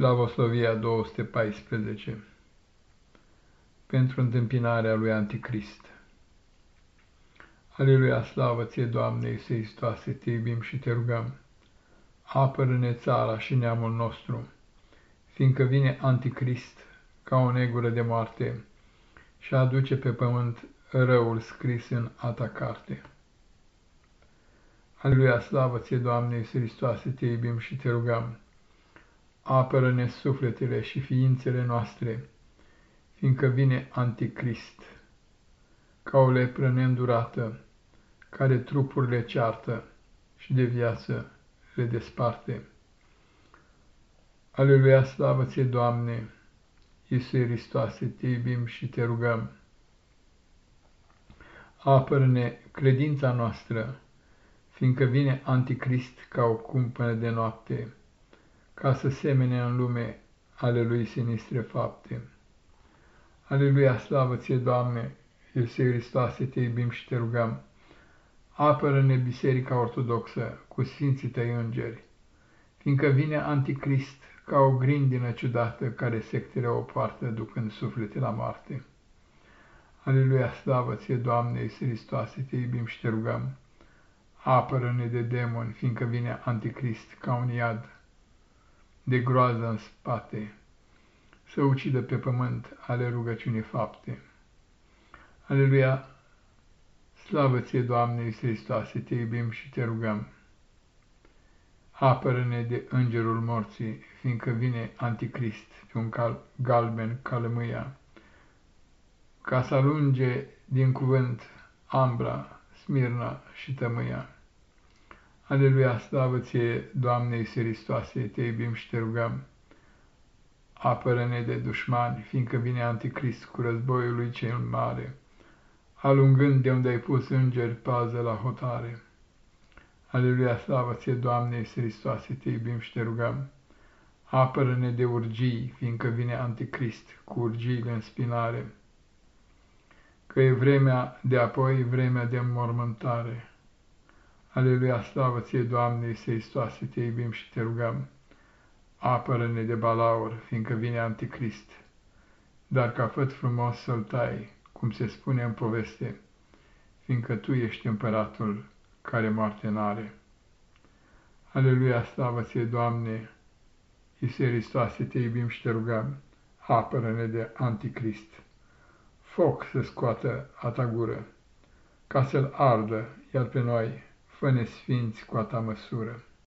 Slavoslovia 214 Pentru întâmpinarea lui Anticrist Aleluia, slavă ție, Doamne, Iisuse Hristoase, te iubim și te rugăm. Apără-ne țara și neamul nostru, fiindcă vine Anticrist ca o negură de moarte și aduce pe pământ răul scris în ata carte. Aleluia, slavă ție, Doamne, Iisuse Hristoase, te iubim și te rugăm apără-ne sufletele și ființele noastre, fiindcă vine Anticrist, ca o lepră neîndurată, care trupurile ceartă și de viață le desparte. Aleluia, slavă ție, Doamne, Iisuse Hristoase, te iubim și te rugăm. Apără-ne credința noastră, fiindcă vine Anticrist ca o cumpănă de noapte, ca să semene în lume ale lui sinistre fapte. Aleluia, slavă ție, Doamne, Iisuse Hristoase, te iubim și te rugăm. Apără-ne Biserica Ortodoxă cu Sfinții tăi îngeri, fiindcă vine Anticrist ca o grindină ciudată care sectele o poartă ducând suflete la moarte. Aleluia, slavă ție, Doamne, Iisuse Hristoase, te iubim și te rugăm. Apără-ne de demoni, fiindcă vine Anticrist ca un iad de groază în spate, să ucidă pe pământ ale rugăciunii fapte. Aleluia! Slavă ție, Doamne Iisus Hristoase, te iubim și te rugăm. Apără-ne de îngerul morții, fiindcă vine Anticrist pe un cal galben calămâia, ca să alunge din cuvânt ambra, smirna și tămâia. Aleluia, slavă ție, Doamne Iisus Hristoase, te iubim și te rugăm. Apără-ne de dușmani, fiindcă vine Anticrist cu războiul lui cel mare, alungând de unde ai pus îngeri pază la hotare. Aleluia, slavă ție, Doamne Iisus Hristoase, te iubim și te rugăm. Apără-ne de urgii, fiindcă vine Anticrist cu urgiile în spinare, că e vremea de apoi, vremea de înmormântare. Aleluia, slavă ție, Doamne, Iisuse Hristoase, te iubim și te rugăm. Apără-ne de balaur, fiindcă vine Anticrist, dar ca făt frumos să-l tai, cum se spune în poveste, fiindcă tu ești împăratul care moarte n-are. Aleluia, slavă ție, Doamne, Iisuse Hristoase, te iubim și te rugăm. Apără-ne de Anticrist. Foc să scoată a ta gură, ca să-l ardă, iar pe noi, fă-ne sfinți cu a ta măsură.